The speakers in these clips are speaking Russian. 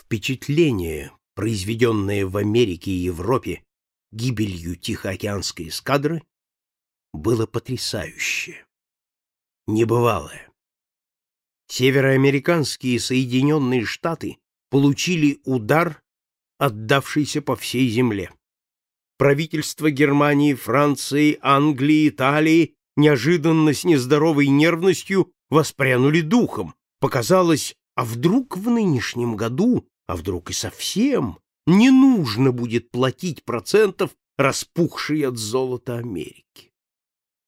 Впечатление, произведенное в Америке и Европе гибелью Тихоокеанской эскадры, было потрясающее, небывалое. Североамериканские Соединенные Штаты получили удар, отдавшийся по всей земле. Правительства Германии, Франции, Англии, Италии неожиданно с нездоровой нервностью воспрянули духом. Показалось, а вдруг в нынешнем году, а вдруг и совсем, не нужно будет платить процентов, распухшей от золота Америки.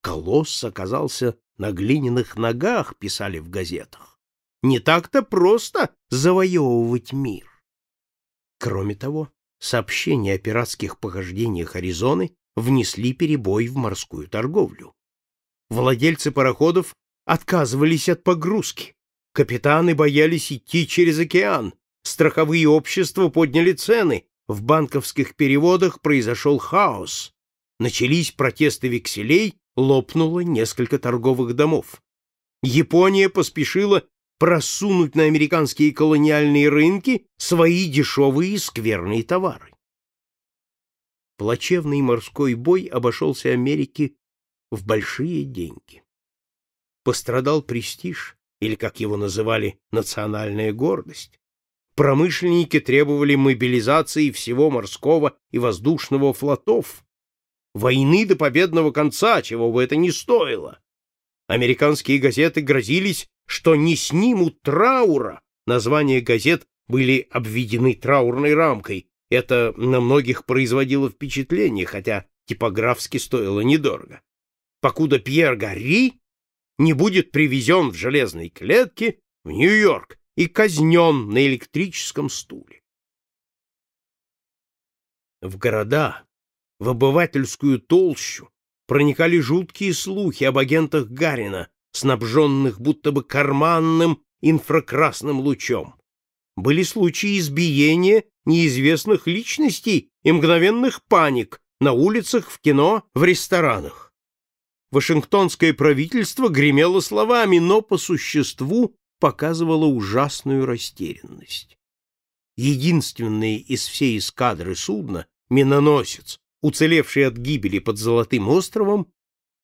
Колосс оказался на глиняных ногах, писали в газетах. Не так-то просто завоевывать мир. Кроме того, сообщения о пиратских похождениях Аризоны внесли перебой в морскую торговлю. Владельцы пароходов отказывались от погрузки. Капитаны боялись идти через океан. Страховые общества подняли цены. В банковских переводах произошел хаос. Начались протесты векселей, лопнуло несколько торговых домов. Япония поспешила просунуть на американские колониальные рынки свои дешевые и скверные товары. Плачевный морской бой обошелся Америке в большие деньги. Пострадал престиж, или, как его называли, национальная гордость. Промышленники требовали мобилизации всего морского и воздушного флотов, войны до победного конца, чего бы это ни стоило. Американские газеты грозились, что не снимут траура. Названия газет были обведены траурной рамкой. Это на многих производило впечатление, хотя типографски стоило недорого покуда Пьер Гарри не будет привезен в железной клетке в Нью-Йорк и казнен на электрическом стуле. В города, в обывательскую толщу проникали жуткие слухи об агентах Гарина, снабженных будто бы карманным инфракрасным лучом. Были случаи избиения неизвестных личностей и мгновенных паник на улицах, в кино, в ресторанах. Вашингтонское правительство гремело словами, но по существу показывало ужасную растерянность. Единственный из всей эскадры судна, миноносец, уцелевший от гибели под Золотым островом,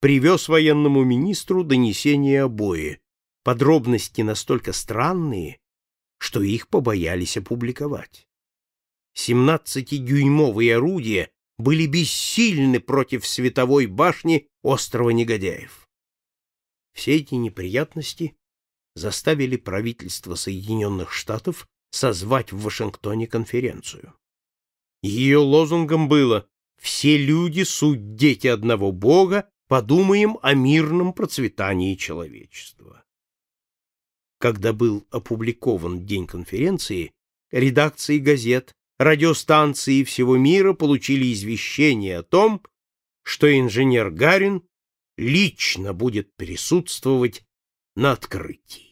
привез военному министру донесение о бое, подробности настолько странные, что их побоялись опубликовать. Семнадцатидюймовые орудия были бессильны против световой башни острова негодяев. Все эти неприятности заставили правительство Соединенных Штатов созвать в Вашингтоне конференцию. Ее лозунгом было «Все люди — суть дети одного Бога, подумаем о мирном процветании человечества». Когда был опубликован день конференции, редакции газет радиостанции всего мира получили извещение о том, что инженер Гарин лично будет присутствовать на открытии.